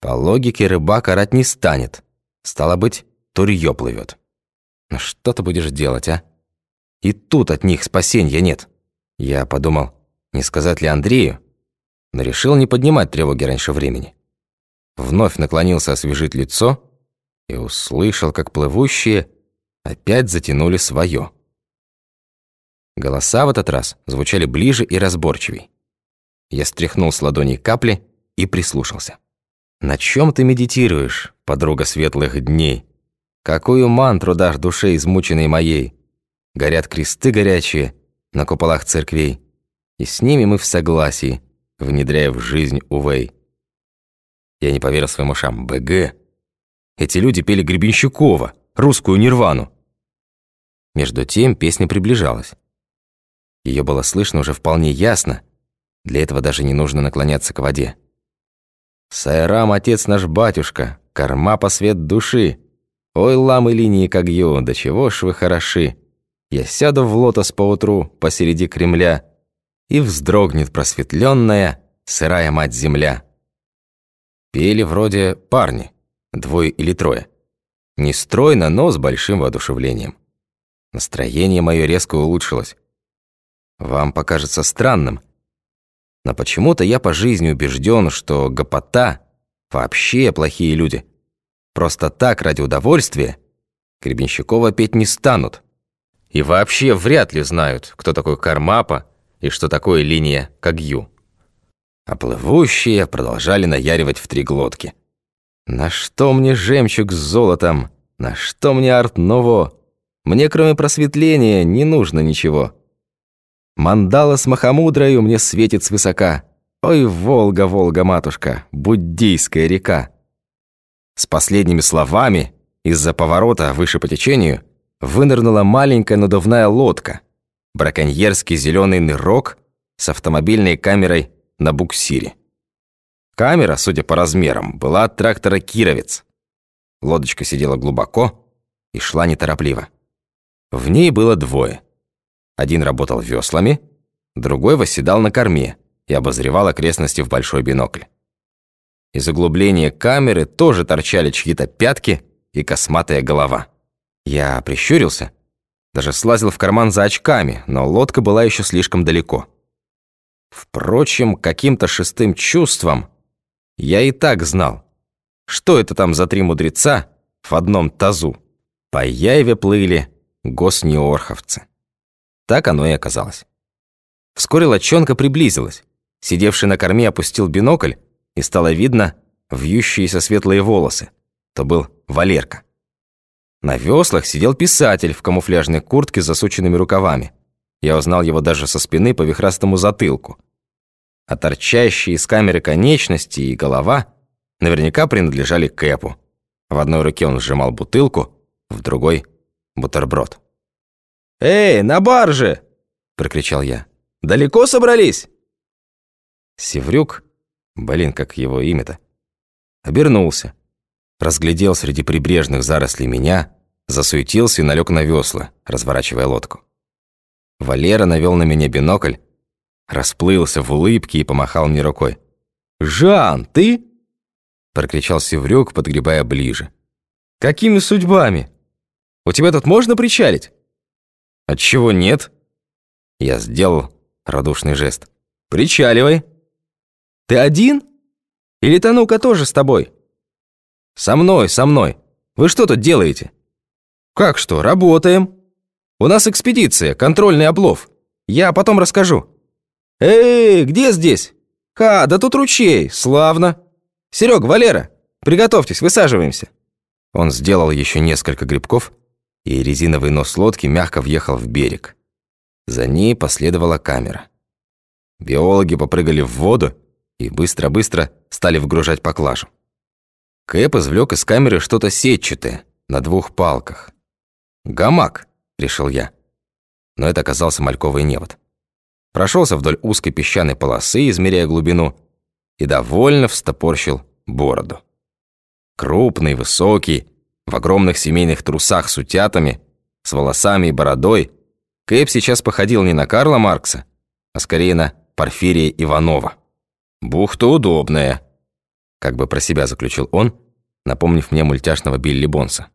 По логике рыбак орать не станет. Стало быть, турьё плывет. Но что ты будешь делать, а? И тут от них спасения нет. Я подумал, не сказать ли Андрею, но решил не поднимать тревоги раньше времени. Вновь наклонился освежить лицо и услышал, как плывущие опять затянули свое. Голоса в этот раз звучали ближе и разборчивей. Я стряхнул с ладоней капли и прислушался. «На чем ты медитируешь, подруга светлых дней? Какую мантру дашь душе измученной моей? Горят кресты горячие на куполах церквей, и с ними мы в согласии, внедряя в жизнь Увей». Я не поверил своим ушам. «БГ? Эти люди пели Гребенщикова, русскую нирвану». Между тем песня приближалась. Ее было слышно уже вполне ясно, для этого даже не нужно наклоняться к воде. «Сайрам, отец наш батюшка, корма по свет души. Ой, ламы линии Кагью, да чего ж вы хороши. Я сяду в лотос поутру посреди Кремля, и вздрогнет просветленная сырая мать-земля». Пели вроде парни, двое или трое. Не стройно, но с большим воодушевлением. Настроение мое резко улучшилось. Вам покажется странным, но почему-то я по жизни убежден, что гопота вообще плохие люди. Просто так, ради удовольствия, Гребенщикова петь не станут. И вообще вряд ли знают, кто такой Кармапа и что такое линия Кагью. А плывущие продолжали наяривать в три глотки. «На что мне жемчуг с золотом? На что мне арт-ново? Мне, кроме просветления, не нужно ничего». Мандала с Махамудрою мне светит свысока. Ой, Волга, Волга, матушка, буддийская река. С последними словами из-за поворота выше по течению вынырнула маленькая надувная лодка, браконьерский зеленый нырок с автомобильной камерой на буксире. Камера, судя по размерам, была от трактора «Кировец». Лодочка сидела глубоко и шла неторопливо. В ней было двое – один работал веслами, другой восседал на корме и обозревал окрестности в большой бинокль. Из углубления камеры тоже торчали чьи-то пятки и косматая голова. Я прищурился, даже слазил в карман за очками, но лодка была еще слишком далеко. Впрочем, каким-то шестым чувством я и так знал, что это там за три мудреца в одном тазу. По Яеве плыли госнеорховцы. Так оно и оказалось. Вскоре лодчонка приблизилась. Сидевший на корме опустил бинокль, и стало видно вьющиеся светлые волосы. То был Валерка. На веслах сидел писатель в камуфляжной куртке с засученными рукавами. Я узнал его даже со спины по вихрастому затылку. А торчащие из камеры конечности и голова наверняка принадлежали Кэпу. В одной руке он сжимал бутылку, в другой — бутерброд. «Эй, на барже!» – прокричал я. «Далеко собрались?» Севрюк, блин, как его имя-то, обернулся, разглядел среди прибрежных зарослей меня, засуетился и налег на весла, разворачивая лодку. Валера навел на меня бинокль, расплылся в улыбке и помахал мне рукой. «Жан, ты?» – прокричал Севрюк, подгребая ближе. «Какими судьбами? У тебя тут можно причалить?» «Отчего нет?» Я сделал радушный жест. «Причаливай!» «Ты один? Или Танука тоже с тобой?» «Со мной, со мной. Вы что тут делаете?» «Как что, работаем. У нас экспедиция, контрольный облов. Я потом расскажу». «Эй, где здесь?» «Ха, да тут ручей, славно!» «Серег, Валера, приготовьтесь, высаживаемся!» Он сделал еще несколько грибков, и резиновый нос лодки мягко въехал в берег. За ней последовала камера. Биологи попрыгали в воду и быстро-быстро стали выгружать поклажу. Кэп извлек из камеры что-то сетчатое на двух палках. «Гамак», — решил я. Но это оказался мальковый невод. Прошелся вдоль узкой песчаной полосы, измеряя глубину, и довольно встопорщил бороду. Крупный, высокий, в огромных семейных трусах с утятами, с волосами и бородой, Кэп сейчас походил не на Карла Маркса, а скорее на Порфирия Иванова. Бухта удобная. как бы про себя заключил он, напомнив мне мультяшного Билли Бонса.